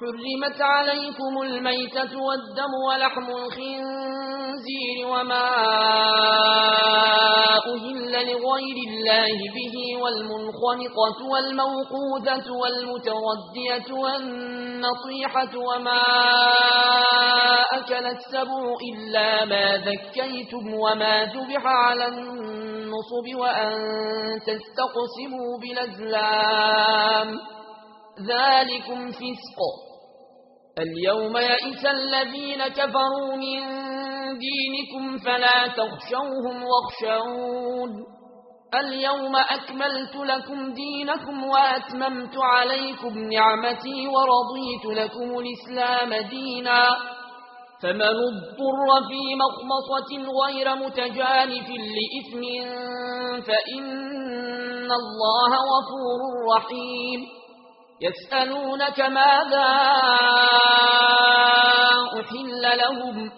حرمت عليكم الميتة والدم ولحم الخنزير وما أهل لغير الله به والمنخنقة والموقودة والمتردية والنطيحة وما أكل السبع إلا ما ذكيتم وما ذبح على النصب وأن تستقسموا بالأزلام ذلكم فسق اليوم يئس الذين كفروا من دينكم فلا تخشوهم واخشعون اليوم أكملت لكم دينكم وأتممت عليكم نعمتي ورضيت لكم الإسلام دينا. فمن اضطر في مخمصة غير متجانف لإثم فإن الله غفور رحيم. يسألونك ماذا أحل لهم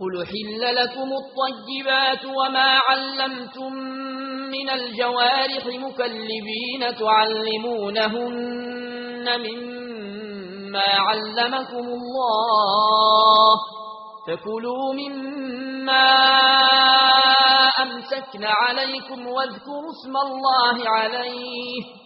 قل حل لكم الطيبات وما علمتم من الجوارح مكلبين تعلمونهن مما علمكم الله فكلوا مما أمسكن عليكم واذكروا اسم الله عليه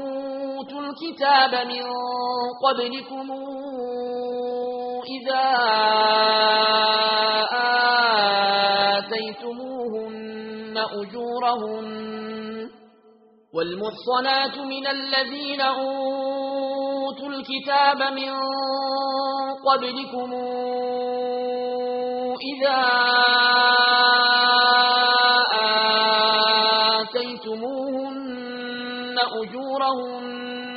أوتوا الكتاب من قبلكم إذا آتيتموهن أجورهن والمحصنات من الذين أوتوا الكتاب من قبلكم إذا آتيتموهن أجورهن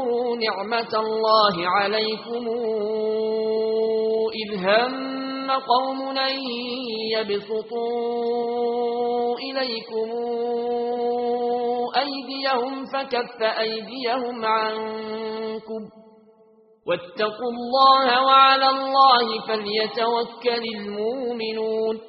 واذكروا نعمة الله عليكم إذ هم قوم ان يبسطوا إليكم أيديهم فكف أيديهم عنكم واتقوا الله وعلى الله فليتوكل المؤمنون